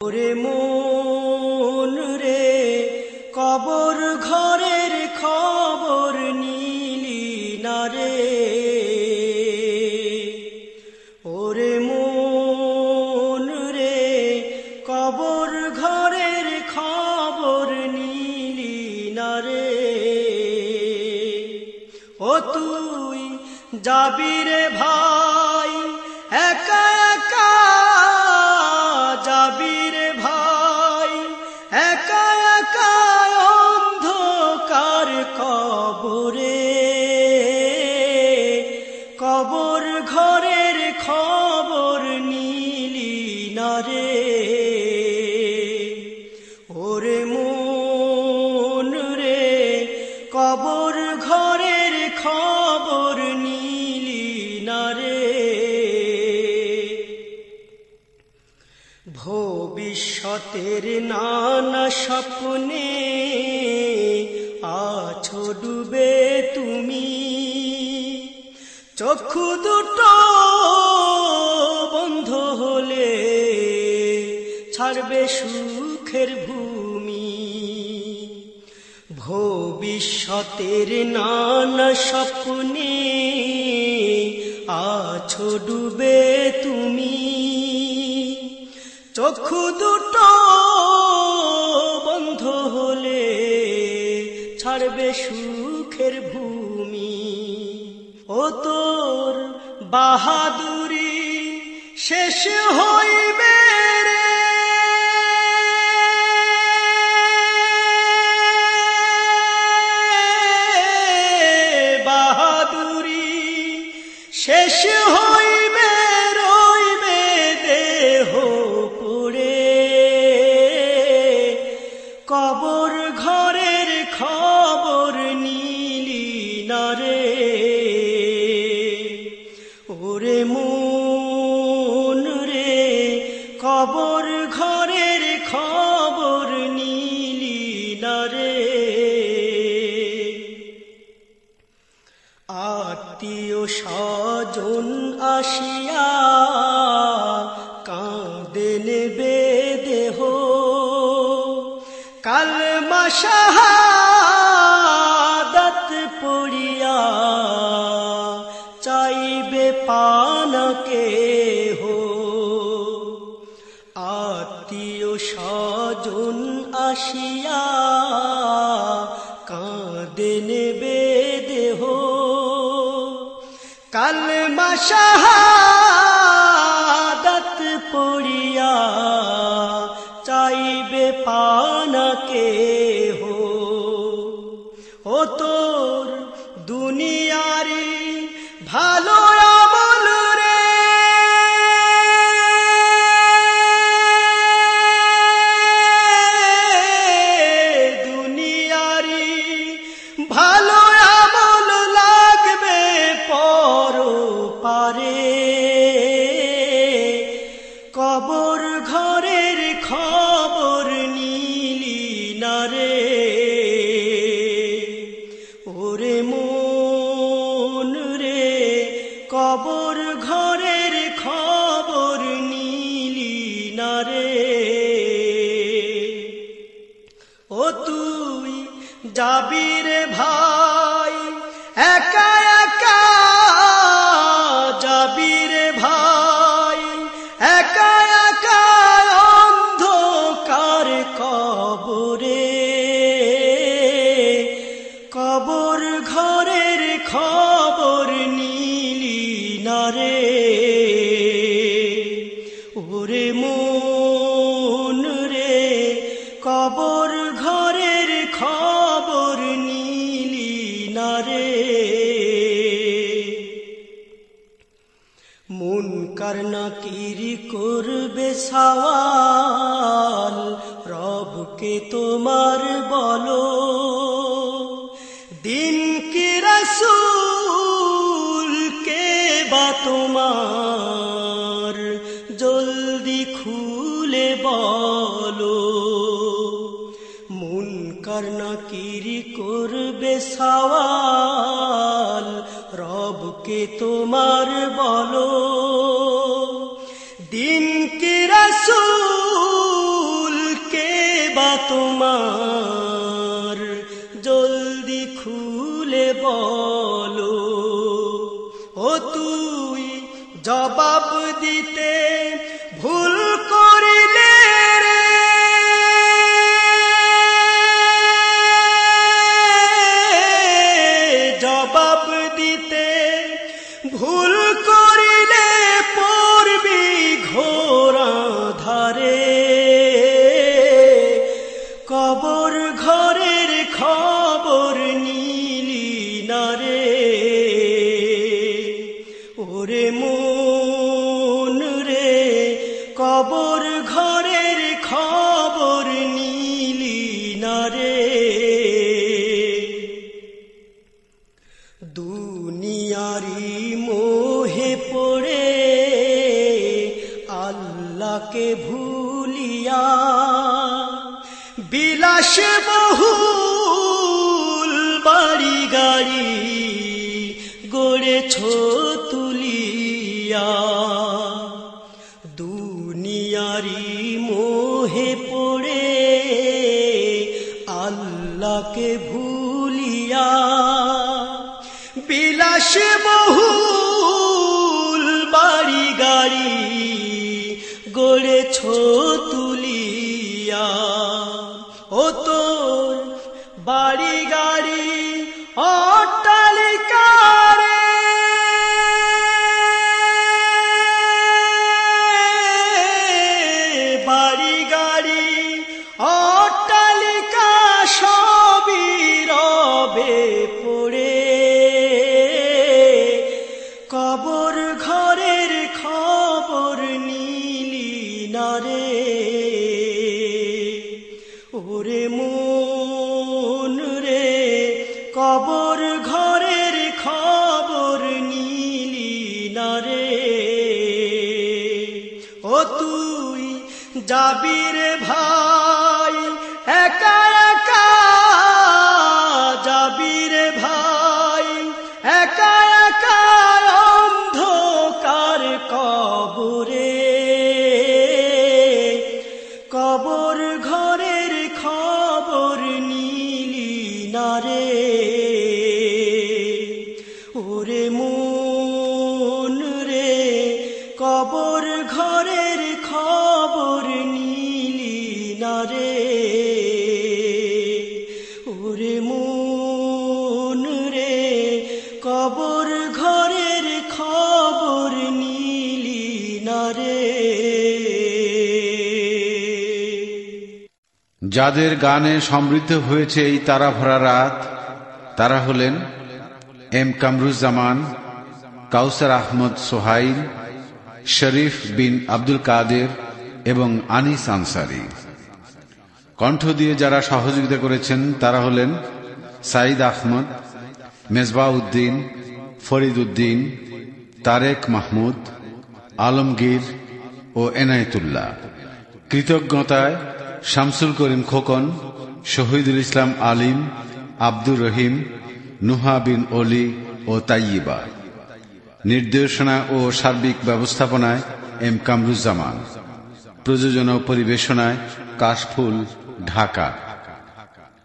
ওরে মন রে, কবর ঘরের খবর নীলি না ওরে মন রে, কবর ঘরের খবর নীলি না রে। ও তুই যাবি রে ভাই কবর ঘরের খবর নীলি নারে ভবিষ্যতের নানা স্বপ্নে আছো ডুবে তুমি। চক্ষু দুটো বন্ধ হলে ছাড়বে সুখের ভূমি ভবিষ্যতের নানা স্বপ্নে আছো ডুবে তুমি। চক্ষু দুটো বন্ধ হলে ছাড়বে সুখের ভূমি। ও তোর বাহাদুরি শেষ হইবে কবর ঘরের খবর নীলি না রে। আত্মীয় স্বজন আসিয়া কাঁদে নেবে দেহ। কাল আত্মীয় স্বজন আসিয়া কাঁদে নেবে দেহ। কাল মাসাহাদত পড়িয়া চাইবে পানকে হো ও তোর মন কারনা কিরি করবে সওয়াল? রবকে তোমার বলো, দিন কি রসুল, কে বা তোমার? জলদি খুলে বলো, মন কারনা কিরি করবে সওয়াল? রবকে তোমার বলো দিন কি রসুল কে বা তোমার জলদি খুলে বল। বিলাস বহুল বাড়ি গাড়ি গড়েছ তুলিয়া। দুনিয়ারি মোহে পড়ে আল্লাহকে ভুলিয়া। বিলাস বহুল কবর ঘরের খবর নীলি নারে ওরে মন রে, কবর ঘরের খবর নীলি নারে ও তুই যাবি রে ভাই, একা ঘরের খবর নীলি নারে ওরে মন রে, কবর ঘরের খবর নীলি নারে যাদের গানে সমৃদ্ধ হয়েছে এই তারা ভরা রাত, তারা হলেন এম কামরুজ্জামান, কাউসার আহমদ সোহাইল শরীফ বিন আব্দুল কাদের এবং আনিস আনসারি। কণ্ঠ দিয়ে যারা সহযোগিতা করেছেন, তারা হলেন সাইদ আহমদ মেজবা উদ্দিন ফরিদ উদ্দিন তারেক মাহমুদ, আলমগীর ও এনায়েতুল্লাহ। কৃতজ্ঞতায় শামসুল করিম খোকন, শহীদুল ইসলাম আলিম, আব্দুর রহিম, নুহা বিন অলি ও তাইয়িবা। নির্দেশনা ও সার্বিক ব্যবস্থাপনায় এম কামরুজ্জামান। প্রযোজনা ও পরিবেশনায় কাশফুল ঢাকা।